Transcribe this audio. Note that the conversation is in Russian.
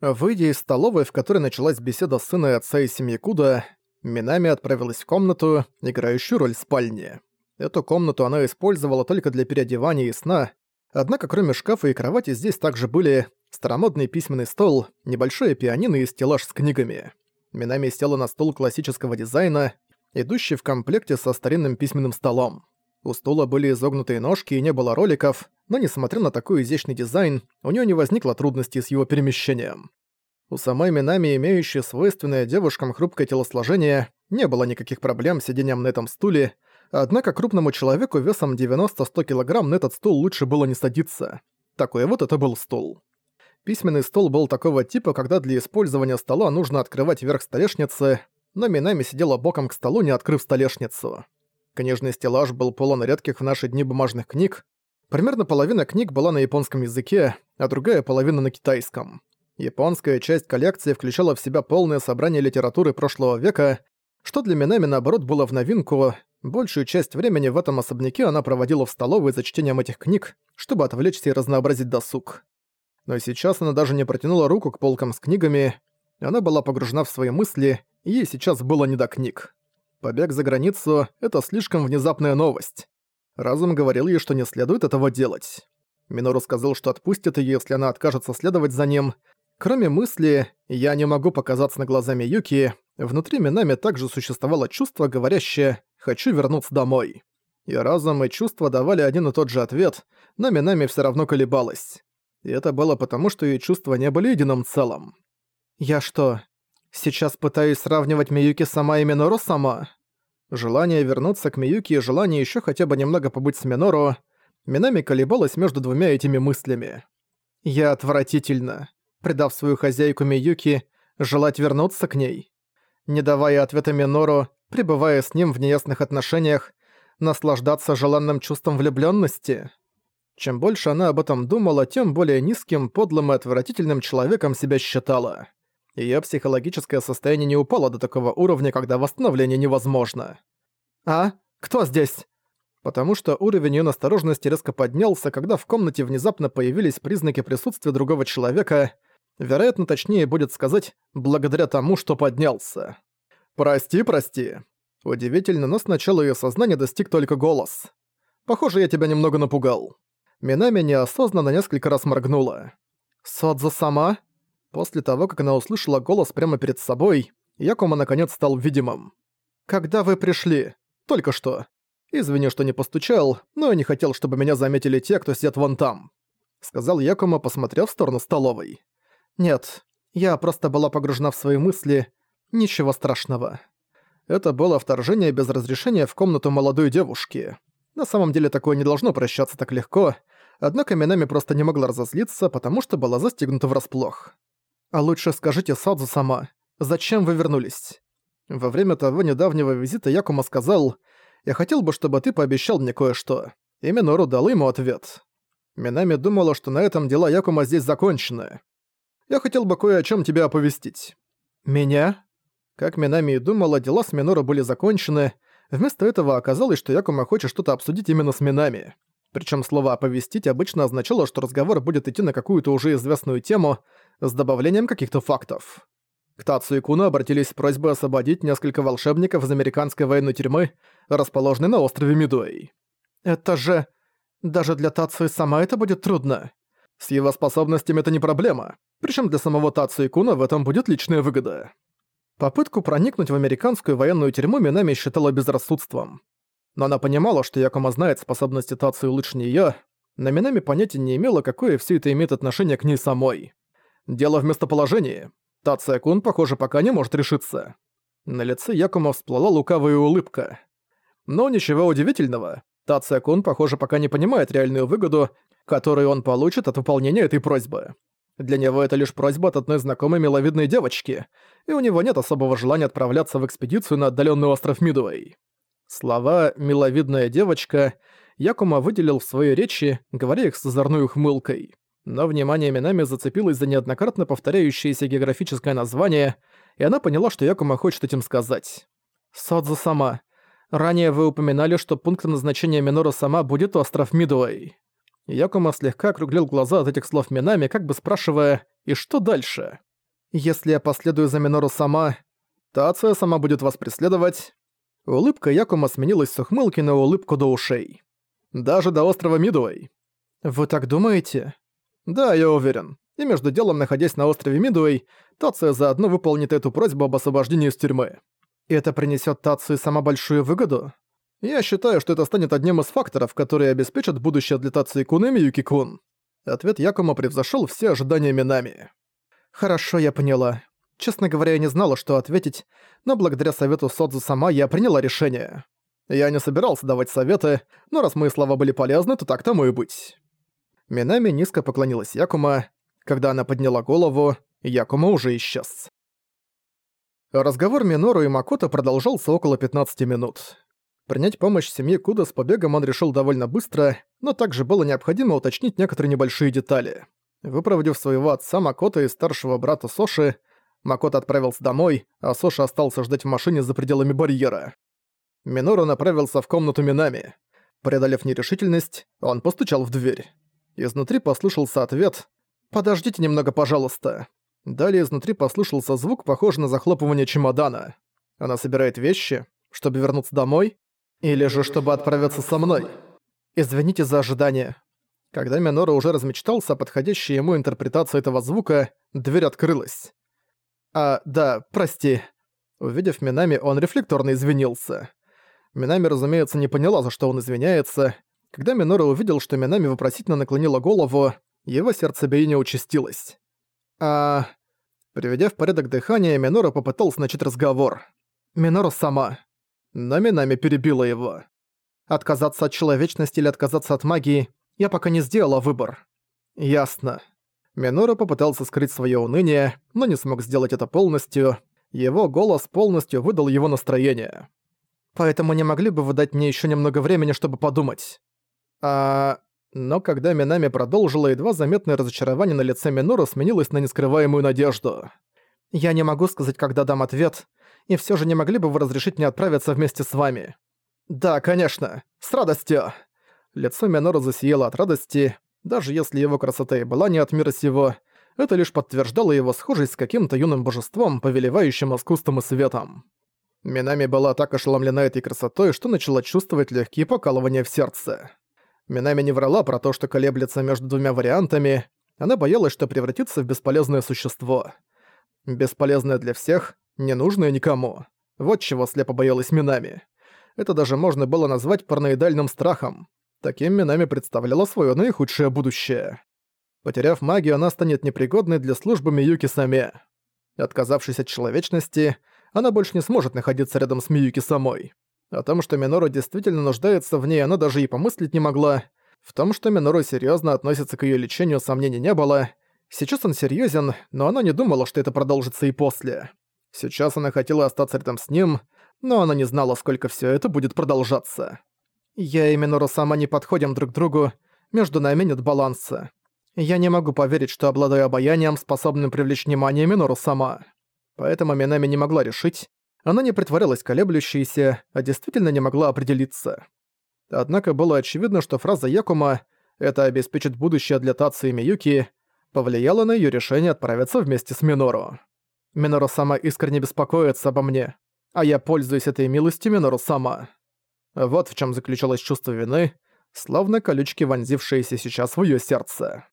Выйдя из столовой, в которой началась беседа сына и отца и семьи Куда, Минами отправилась в комнату, играющую роль спальни. Эту комнату она использовала только для переодевания и сна, однако кроме шкафа и кровати здесь также были старомодный письменный стол, небольшое пианино и стеллаж с книгами. Минами села на стол классического дизайна, идущий в комплекте со старинным письменным столом. У стула были изогнутые ножки и не было роликов, но несмотря на такой изящный дизайн, у нее не возникло трудностей с его перемещением. У самой Минами, имеющей свойственное девушкам хрупкое телосложение, не было никаких проблем с сидением на этом стуле, однако крупному человеку весом 90-100 кг на этот стул лучше было не садиться. Такой вот это был стул. Письменный стол был такого типа, когда для использования стола нужно открывать верх столешницы, но Минами сидела боком к столу, не открыв столешницу. Книжный стеллаж был полон редких в наши дни бумажных книг, Примерно половина книг была на японском языке, а другая половина на китайском. Японская часть коллекции включала в себя полное собрание литературы прошлого века, что для Минами наоборот было в новинку. Большую часть времени в этом особняке она проводила в столовой за чтением этих книг, чтобы отвлечься и разнообразить досуг. Но сейчас она даже не протянула руку к полкам с книгами, она была погружена в свои мысли, и ей сейчас было не до книг. Побег за границу — это слишком внезапная новость. Разум говорил ей, что не следует этого делать. Минору сказал, что отпустит ее, если она откажется следовать за ним. Кроме мысли «я не могу показаться на глазами Юки», внутри Минами также существовало чувство, говорящее «хочу вернуться домой». И разум и чувства давали один и тот же ответ, но Минами все равно колебалась. И это было потому, что ее чувства не были единым целым. «Я что, сейчас пытаюсь сравнивать Миюки сама и Минору сама?» Желание вернуться к Миюки и желание еще хотя бы немного побыть с Минору, Минами колебалась между двумя этими мыслями. «Я отвратительно, предав свою хозяйку Миюки, желать вернуться к ней. Не давая ответа Минору, пребывая с ним в неясных отношениях, наслаждаться желанным чувством влюбленности. Чем больше она об этом думала, тем более низким, подлым и отвратительным человеком себя считала. Её психологическое состояние не упало до такого уровня, когда восстановление невозможно. «А? Кто здесь?» Потому что уровень её настороженности резко поднялся, когда в комнате внезапно появились признаки присутствия другого человека. Вероятно, точнее будет сказать, благодаря тому, что поднялся. «Прости, прости». Удивительно, но сначала её сознание достиг только голос. «Похоже, я тебя немного напугал». Минами неосознанно несколько раз моргнула. «Содзо сама?» После того, как она услышала голос прямо перед собой, Якума наконец стал видимым. «Когда вы пришли? Только что. Извини, что не постучал, но я не хотел, чтобы меня заметили те, кто сидят вон там», — сказал Якума, посмотрев в сторону столовой. «Нет, я просто была погружена в свои мысли. Ничего страшного». Это было вторжение без разрешения в комнату молодой девушки. На самом деле такое не должно прощаться так легко, однако Минами просто не могла разозлиться, потому что была застигнута врасплох. А лучше скажите Садзу сама, зачем вы вернулись? Во время того недавнего визита Якума сказал, «Я хотел бы, чтобы ты пообещал мне кое-что». И Минору дал ему ответ. Минами думала, что на этом дела Якума здесь закончены. «Я хотел бы кое о чем тебя оповестить». «Меня?» Как Минами и думала, дела с Минору были закончены. Вместо этого оказалось, что Якума хочет что-то обсудить именно с Минами. Причем слово «оповестить» обычно означало, что разговор будет идти на какую-то уже известную тему с добавлением каких-то фактов. К Тацу и Куну обратились с просьбой освободить несколько волшебников из американской военной тюрьмы, расположенной на острове Мидуэй. «Это же... Даже для Тацу сама это будет трудно. С его способностями это не проблема. Причем для самого Тацу и Куна в этом будет личная выгода». Попытку проникнуть в американскую военную тюрьму Минами считала безрассудством но она понимала, что Якума знает способности Тацию лучше неё, но Минами понятия не имела, какое всё это имеет отношение к ней самой. Дело в местоположении. Тация-кун, похоже, пока не может решиться. На лице Якума всплыла лукавая улыбка. Но ничего удивительного. Тация-кун, похоже, пока не понимает реальную выгоду, которую он получит от выполнения этой просьбы. Для него это лишь просьба от одной знакомой миловидной девочки, и у него нет особого желания отправляться в экспедицию на отдаленный остров Мидуэй. Слова «миловидная девочка» Якума выделил в своей речи, говоря их с озорной ухмылкой. Но внимание Минами зацепилось за неоднократно повторяющееся географическое название, и она поняла, что Якума хочет этим сказать. «Содзу сама. Ранее вы упоминали, что пунктом назначения Минору сама будет остров Мидуэй». Якума слегка округлил глаза от этих слов Минами, как бы спрашивая «И что дальше?». Если я последую за Минору сама, Тация сама будет вас преследовать. Улыбка Якума сменилась с ухмылки на улыбку до ушей. Даже до острова Мидуэй. Вы так думаете? Да, я уверен. И между делом, находясь на острове Мидуэй, Тация заодно выполнит эту просьбу об освобождении из тюрьмы. И это принесет Тацию сама большую выгоду? Я считаю, что это станет одним из факторов, которые обеспечат будущее для Тации Кун и Миюки Кун. Ответ Якума превзошел все ожидания Минами. Хорошо, я поняла. Честно говоря, я не знала, что ответить, но благодаря совету Содзу сама я приняла решение. Я не собирался давать советы, но раз мои слова были полезны, то так тому и быть. Минами низко поклонилась Якума. Когда она подняла голову, Якума уже исчез. Разговор Минору и Макото продолжался около 15 минут. Принять помощь семье Куда с побегом он решил довольно быстро, но также было необходимо уточнить некоторые небольшие детали. Выпроводив своего отца Макото и старшего брата Соши, Макото отправился домой, а Соши остался ждать в машине за пределами барьера. Минору направился в комнату Минами. Преодолев нерешительность, он постучал в дверь. Изнутри послышался ответ «Подождите немного, пожалуйста». Далее изнутри послышался звук, похожий на захлопывание чемодана. Она собирает вещи, чтобы вернуться домой, или же чтобы отправиться со мной. Извините за ожидание. Когда Минора уже размечтался о подходящей ему интерпретации этого звука, дверь открылась. «А, да, прости». Увидев Минами, он рефлекторно извинился. Минами, разумеется, не поняла, за что он извиняется. Когда Минора увидел, что Минами вопросительно наклонила голову, его сердцебиение участилось. «А...» Приведя в порядок дыхание, Минора попытался начать разговор. Минора сама. Но Минами перебила его. Отказаться от человечности или отказаться от магии, я пока не сделала выбор. Ясно. Минора попытался скрыть свое уныние, но не смог сделать это полностью. Его голос полностью выдал его настроение. Поэтому не могли бы вы дать мне еще немного времени, чтобы подумать. А... Но когда Минами продолжила, едва заметное разочарование на лице Минора сменилось на нескрываемую надежду. «Я не могу сказать, когда дам ответ, и все же не могли бы вы разрешить мне отправиться вместе с вами?» «Да, конечно, с радостью!» Лицо Минора засияло от радости, даже если его красота и была не от мира сего, это лишь подтверждало его схожесть с каким-то юным божеством, повелевающим искусством и светом. Минами была так ошеломлена этой красотой, что начала чувствовать легкие покалывания в сердце. Минами не врала про то, что колеблется между двумя вариантами, она боялась, что превратится в бесполезное существо. Бесполезное для всех, ненужное никому. Вот чего слепо боялась Минами. Это даже можно было назвать параноидальным страхом. Таким Минами представляла свое наихудшее будущее. Потеряв магию, она станет непригодной для службы Миюки Саме. Отказавшись от человечности, она больше не сможет находиться рядом с Миюки самой. О том, что Минору действительно нуждается в ней, она даже и помыслить не могла. В том, что Минору серьезно относится к ее лечению, сомнений не было. Сейчас он серьезен, но она не думала, что это продолжится и после. Сейчас она хотела остаться рядом с ним, но она не знала, сколько все это будет продолжаться. Я и Минору сама не подходим друг к другу, между нами нет баланса. Я не могу поверить, что обладаю обаянием, способным привлечь внимание Минору сама. Поэтому Минами не могла решить, она не притворялась колеблющейся, а действительно не могла определиться. Однако было очевидно, что фраза Якума «это обеспечит будущее для Таци и Миюки» повлияла на её решение отправиться вместе с Минору. Минору сама искренне беспокоится обо мне, а я пользуюсь этой милостью Минору сама. Вот в чем заключалось чувство вины, словно колючки, вонзившиеся сейчас в её сердце.